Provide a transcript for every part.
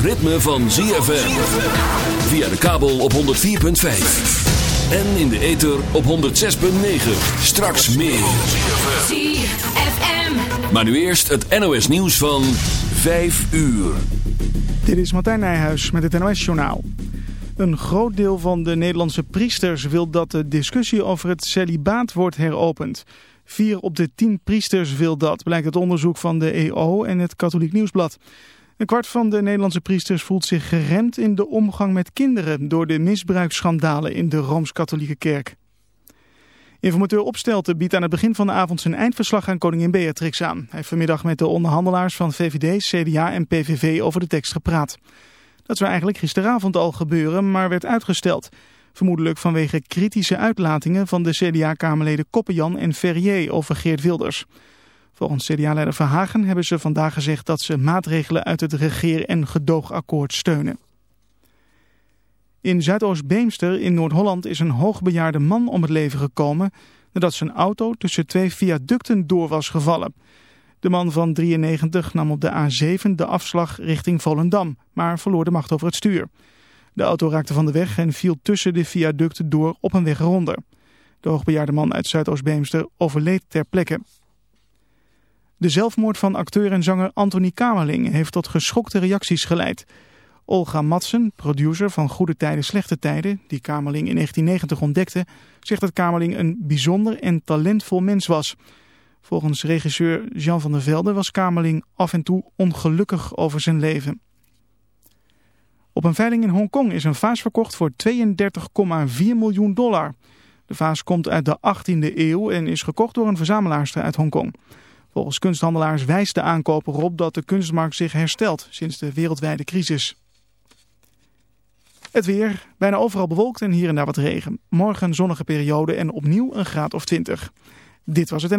het ritme van ZFM. Via de kabel op 104.5. En in de ether op 106.9. Straks meer. ZFM. Maar nu eerst het NOS nieuws van 5 uur. Dit is Martijn Nijhuis met het NOS-journaal. Een groot deel van de Nederlandse priesters wil dat de discussie over het celibaat wordt heropend. Vier op de tien priesters wil dat, blijkt het onderzoek van de EO en het Katholiek Nieuwsblad. Een kwart van de Nederlandse priesters voelt zich geremd in de omgang met kinderen door de misbruiksschandalen in de Rooms-Katholieke Kerk. Informateur Opstelten biedt aan het begin van de avond zijn eindverslag aan koningin Beatrix aan. Hij heeft vanmiddag met de onderhandelaars van VVD, CDA en PVV over de tekst gepraat. Dat zou eigenlijk gisteravond al gebeuren, maar werd uitgesteld. Vermoedelijk vanwege kritische uitlatingen van de CDA-kamerleden Koppenjan en Ferrier over Geert Wilders. Volgens CDA-leider Verhagen hebben ze vandaag gezegd dat ze maatregelen uit het regeer- en gedoogakkoord steunen. In Zuidoost-Beemster in Noord-Holland is een hoogbejaarde man om het leven gekomen nadat zijn auto tussen twee viaducten door was gevallen. De man van 93 nam op de A7 de afslag richting Volendam, maar verloor de macht over het stuur. De auto raakte van de weg en viel tussen de viaducten door op een weg eronder. De hoogbejaarde man uit Zuidoost-Beemster overleed ter plekke. De zelfmoord van acteur en zanger Anthony Kamerling heeft tot geschokte reacties geleid. Olga Madsen, producer van Goede Tijden, Slechte Tijden, die Kamerling in 1990 ontdekte, zegt dat Kamerling een bijzonder en talentvol mens was. Volgens regisseur Jean van der Velde was Kamerling af en toe ongelukkig over zijn leven. Op een veiling in Hongkong is een vaas verkocht voor 32,4 miljoen dollar. De vaas komt uit de 18e eeuw en is gekocht door een verzamelaarster uit Hongkong. Volgens kunsthandelaars wijst de aankoper erop dat de kunstmarkt zich herstelt sinds de wereldwijde crisis. Het weer, bijna overal bewolkt en hier en daar wat regen. Morgen zonnige periode en opnieuw een graad of 20. Dit was het.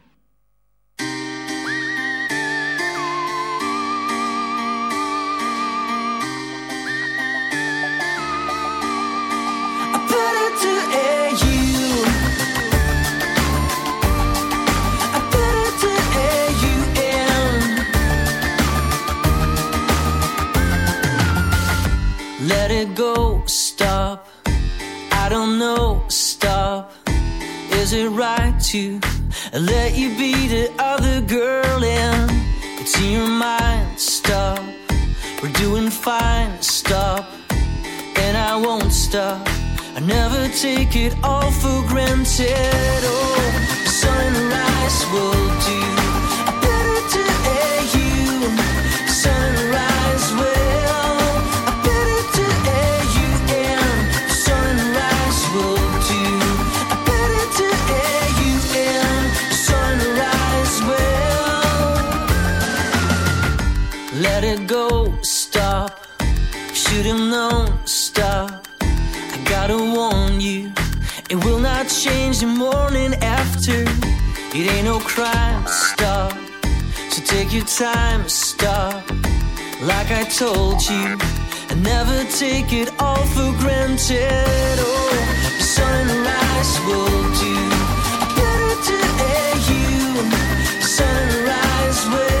Take it all for granted. Crime, stop. So take your time, stop. Like I told you, and never take it all for granted. Oh, sunrise will do better to air you. Sunrise will.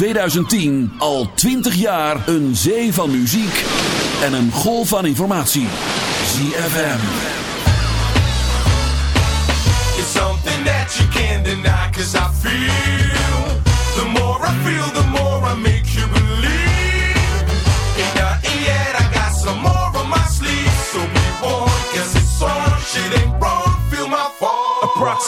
2010 al 20 jaar een zee van muziek en een golf van informatie. ZFM. It's something that you can't deny Cause I feel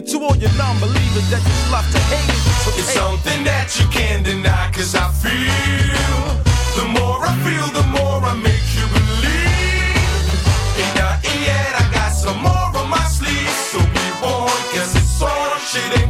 to all your non-believers that just love to hate it. It's take it. something that you can't deny Cause I feel The more I feel, the more I make you believe Ain't nothing yet, I got some more on my sleeve So be warned, cause it's on Shit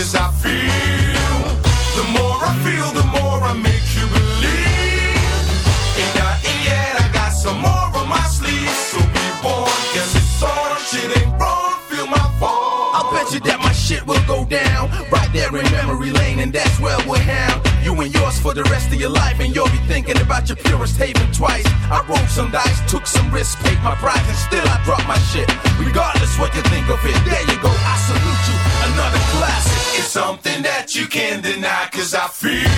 cause I feel. The more I feel, the more I make you believe. Ain't nothing yet, I got some more on my sleeve. So be warned, cause it's on. Shit ain't wrong, feel my fall. I'll bet you that my shit will go down right there in memory lane, and that's where and yours for the rest of your life. And you'll be thinking about your purest haven twice. I rolled some dice, took some risks, paid my price, and still I dropped my shit. Regardless what you think of it, there you go. I salute you. Another classic. It's something that you can't deny, cause I feel.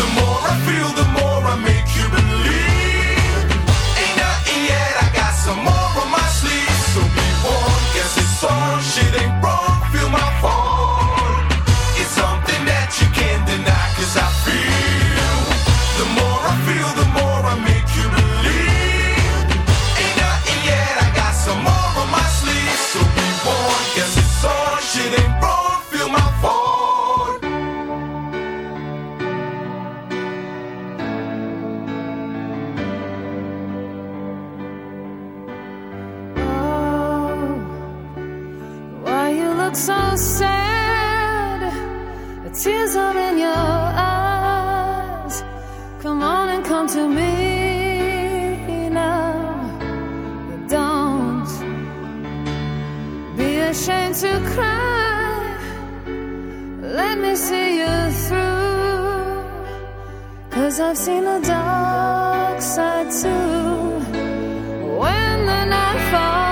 The more I feel, the more I make you believe. Ain't nothing yet, I got some more to cry. Let me see you through. Cause I've seen the dark side too. When the night falls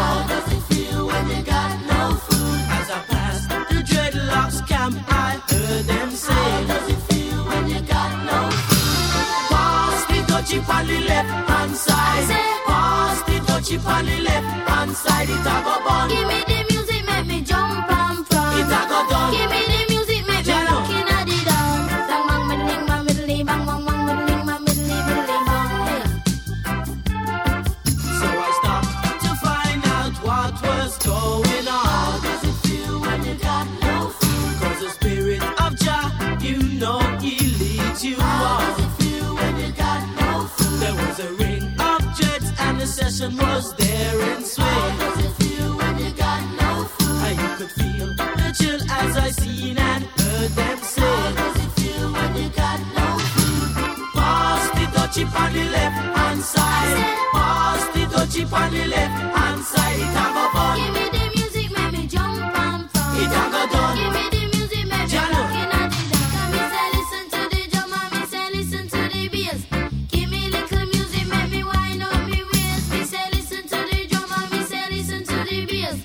jump on the left hand side, it a go fun. Give me the music, make me jump and fun. It a go done. Give me the music, make me jump. looking at the dance. Me say listen to the drum and me say listen to the bass. Give me little music, make me wind up me waist. Me say listen to the drum and me say listen to the bass.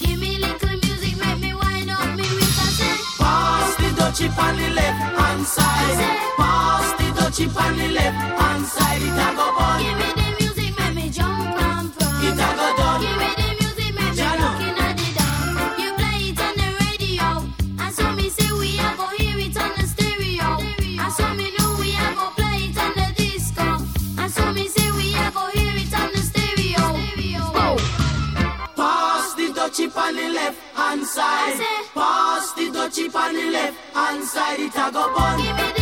Give me little music, make me wind up me waist. I say pass the dutchie on the left hand side. I say pass the dutchie on the left hand side. It a go fun. Give me the inside it, I go burn.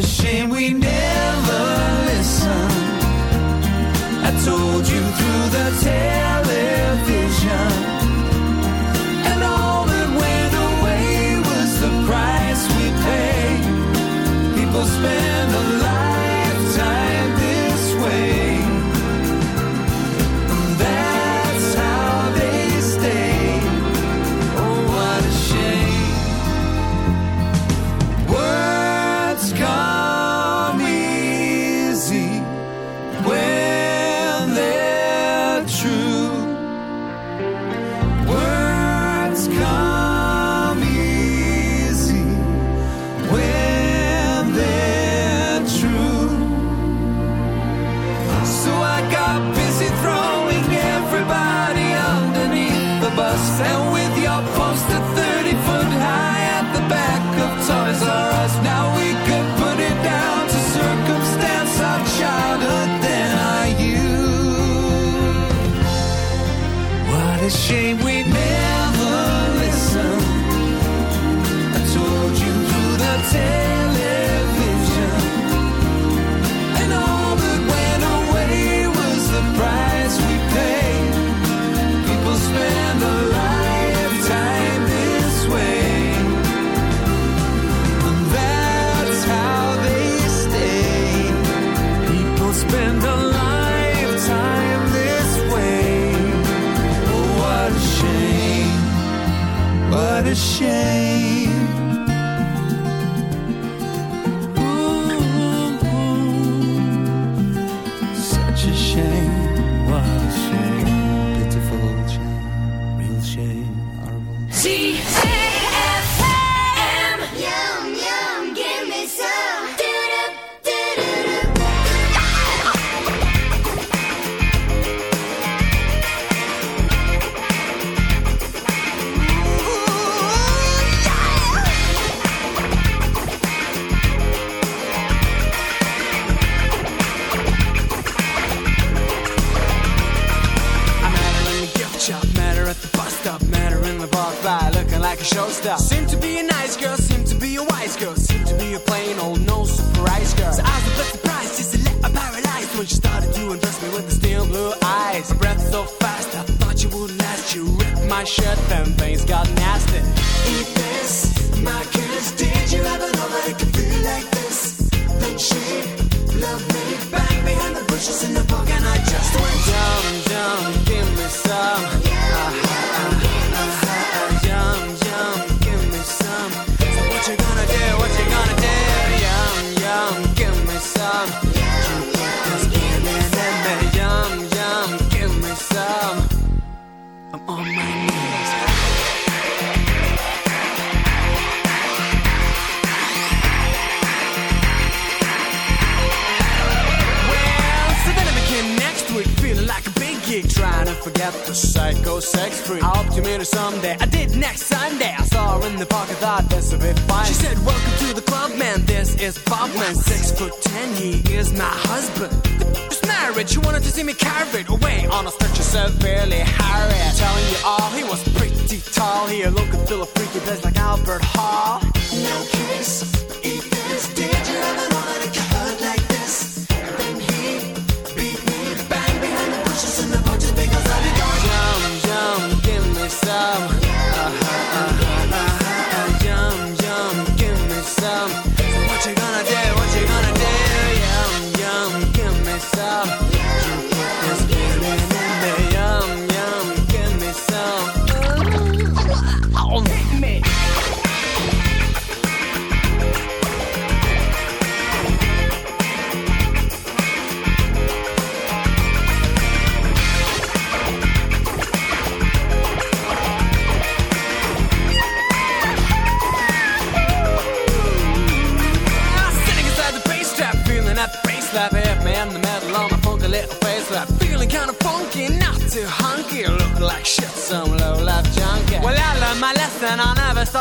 the shame we know.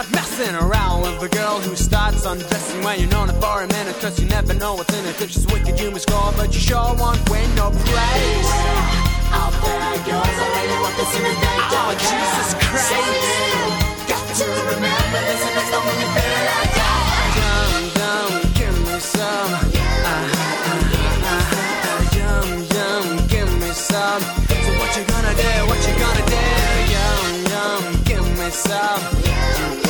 start messing around with a girl who starts undressing when you're known her for a minute. Cause you never know what's in it. If she's wicked, you must go, but you sure won't win no praise. Out there, girls, I really want this in the day. Oh, Jesus Christ. Say, got to remember this, and it's the only thing I got. Yum, yum, give me some. Uh, uh, uh, yum, yum, give me some. So, what you gonna do? What you gonna do? Yum, yum, give me some.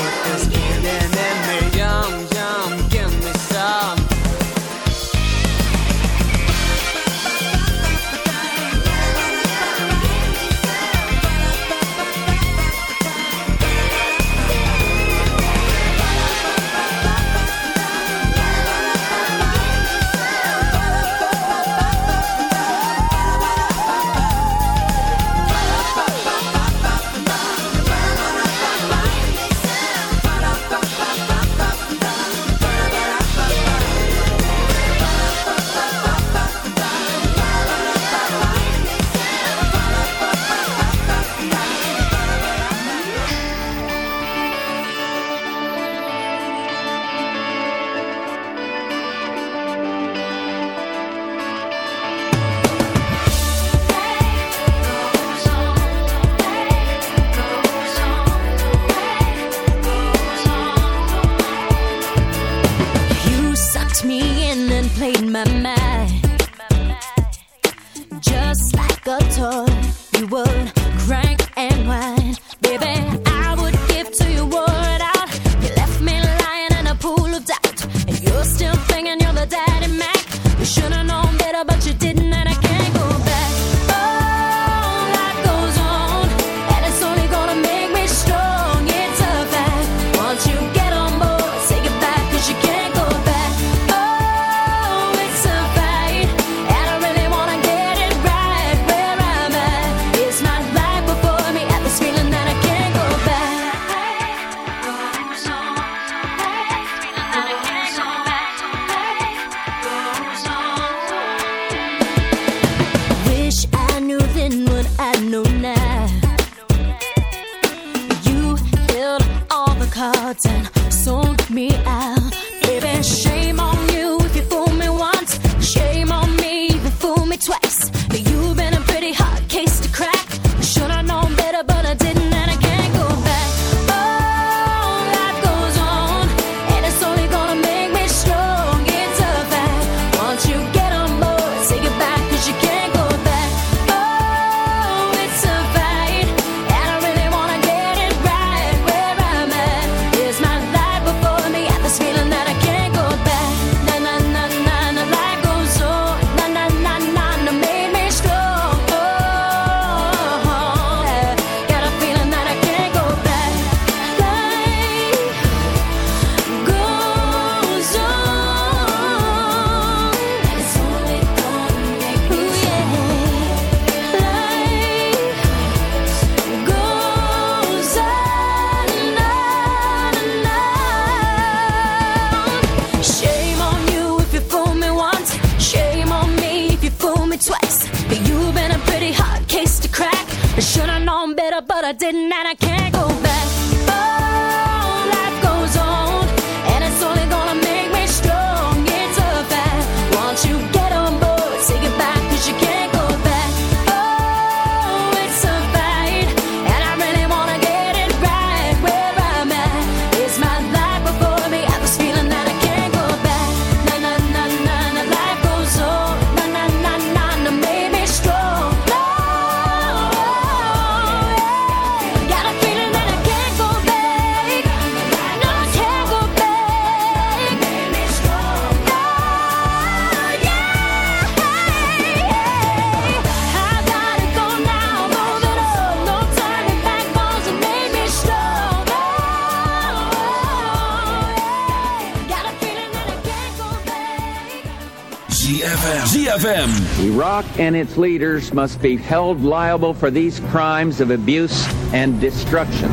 Iraq and its leaders must be held liable for these crimes of abuse and destruction.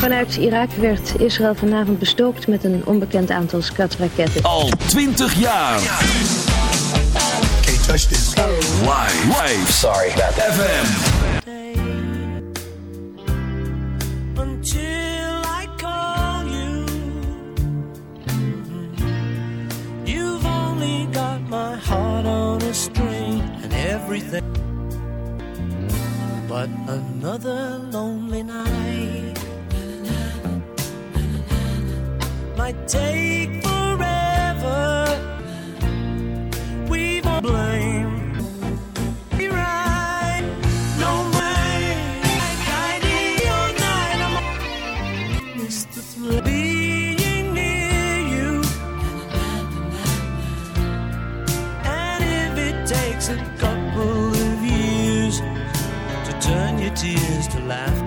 Vanuit Irak werd Israël vanavond bestookt met een onbekend aantal skatraketten. Al 20 jaar. Can't touch this. Live. Live. Sorry about that. FM. everything but another lonely night might take forever. We blame. laugh.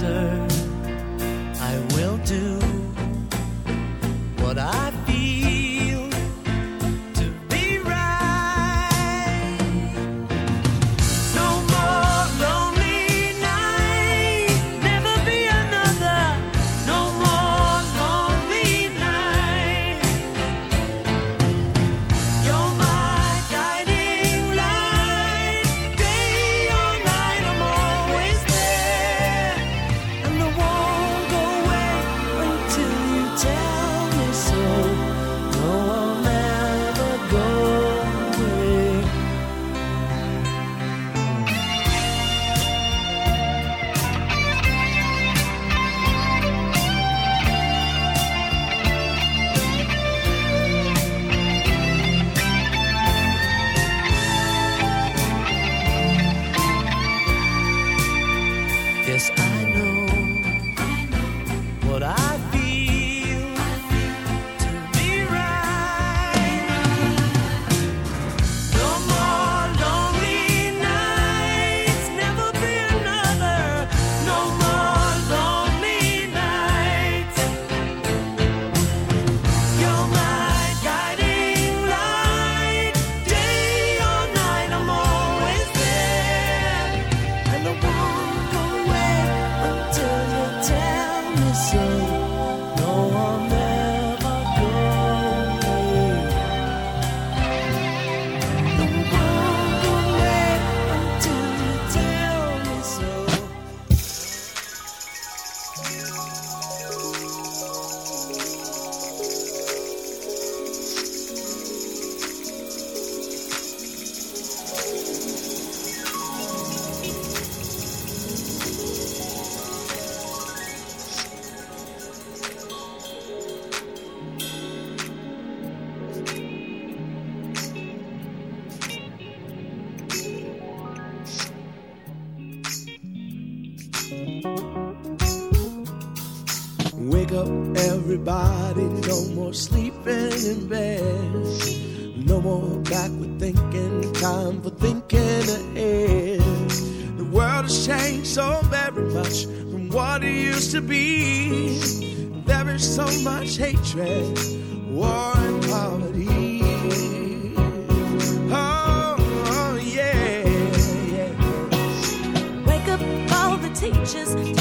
teachers.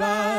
Bye.